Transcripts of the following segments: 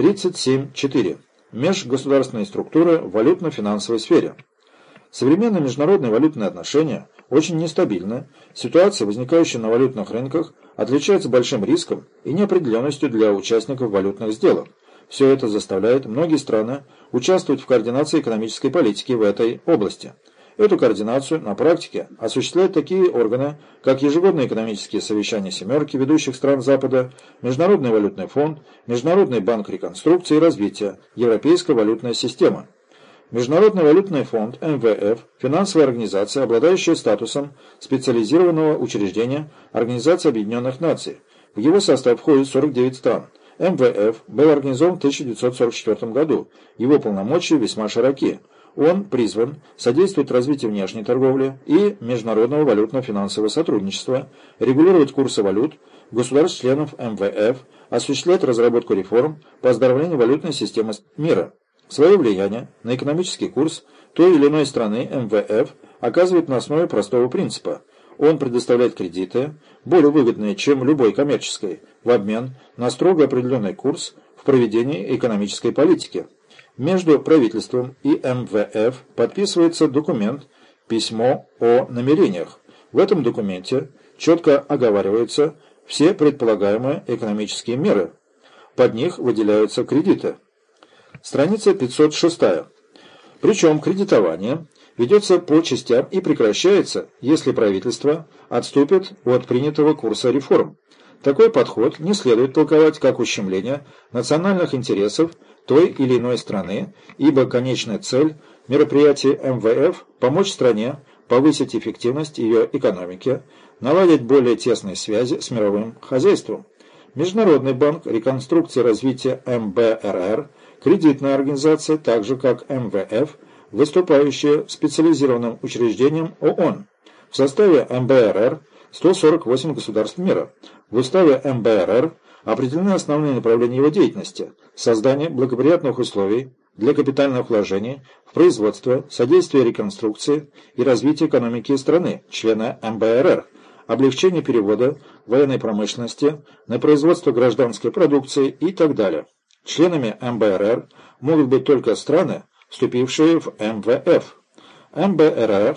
37.4. Межгосударственные структуры в валютно-финансовой сфере. Современные международные валютные отношения очень нестабильны, ситуация, возникающая на валютных рынках, отличается большим риском и неопределенностью для участников валютных сделок. Все это заставляет многие страны участвовать в координации экономической политики в этой области. Эту координацию на практике осуществляют такие органы, как ежегодные экономические совещания «семерки» ведущих стран Запада, Международный валютный фонд, Международный банк реконструкции и развития, Европейская валютная система. Международный валютный фонд МВФ – финансовая организация, обладающая статусом специализированного учреждения Организации Объединенных Наций. В его состав входит 49 стран. МВФ был организован в 1944 году. Его полномочия весьма широки. Он призван содействовать развитию внешней торговли и международного валютно-финансового сотрудничества, регулировать курсы валют, государств-членов МВФ, осуществлять разработку реформ по оздоровлению валютной системы мира. Свое влияние на экономический курс той или иной страны МВФ оказывает на основе простого принципа. Он предоставляет кредиты, более выгодные, чем любой коммерческой, в обмен на строго определенный курс в проведении экономической политики. Между правительством и МВФ подписывается документ «Письмо о намерениях». В этом документе четко оговариваются все предполагаемые экономические меры. Под них выделяются кредиты. Страница 506. Причем кредитование ведется по частям и прекращается, если правительство отступит от принятого курса реформ. Такой подход не следует толковать как ущемление национальных интересов той или иной страны, ибо конечная цель мероприятий МВФ – помочь стране повысить эффективность ее экономики, наладить более тесные связи с мировым хозяйством. Международный банк реконструкции и развития МБРР – кредитная организация, так же как МВФ, выступающая специализированным учреждением ООН. В составе МБРР 148 государств мира. В уставе МБРР определены основные направления его деятельности – создание благоприятных условий для капитальных вложений в производство, содействие реконструкции и развитию экономики страны, члена МБРР, облегчение перевода военной промышленности на производство гражданской продукции и так далее. Членами МБРР могут быть только страны, вступившие в МВФ. МБРР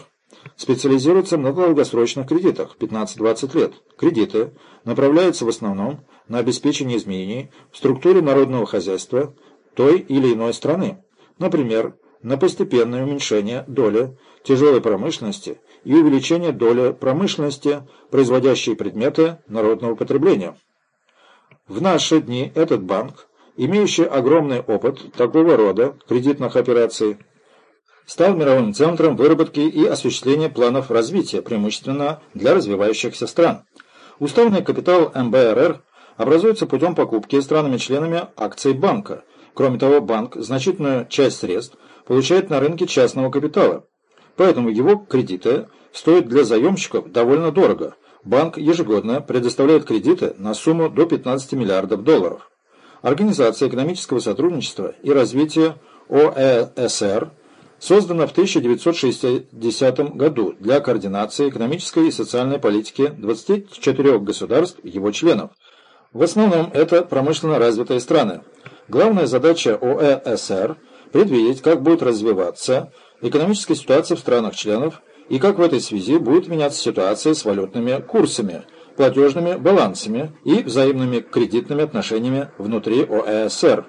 специализируется на долгосрочных кредитах 15-20 лет. Кредиты направляются в основном на обеспечение изменений в структуре народного хозяйства той или иной страны, например, на постепенное уменьшение доли тяжелой промышленности и увеличение доли промышленности, производящей предметы народного потребления. В наши дни этот банк, имеющий огромный опыт такого рода кредитных операций, стал мировым центром выработки и осуществления планов развития, преимущественно для развивающихся стран. Уставный капитал МБРР образуется путем покупки странами-членами акций банка. Кроме того, банк значительную часть средств получает на рынке частного капитала. Поэтому его кредиты стоят для заемщиков довольно дорого. Банк ежегодно предоставляет кредиты на сумму до 15 миллиардов долларов. Организация экономического сотрудничества и развития ОЭСР – создана в 1960 году для координации экономической и социальной политики 24 государств его членов. В основном это промышленно развитые страны. Главная задача ОЭСР – предвидеть, как будет развиваться экономическая ситуация в странах-членов и как в этой связи будет меняться ситуация с валютными курсами, платежными балансами и взаимными кредитными отношениями внутри ОЭСР.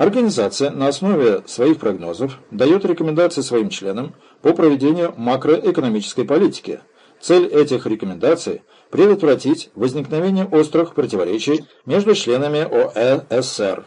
Организация на основе своих прогнозов дает рекомендации своим членам по проведению макроэкономической политики. Цель этих рекомендаций – предотвратить возникновение острых противоречий между членами ОЭСР.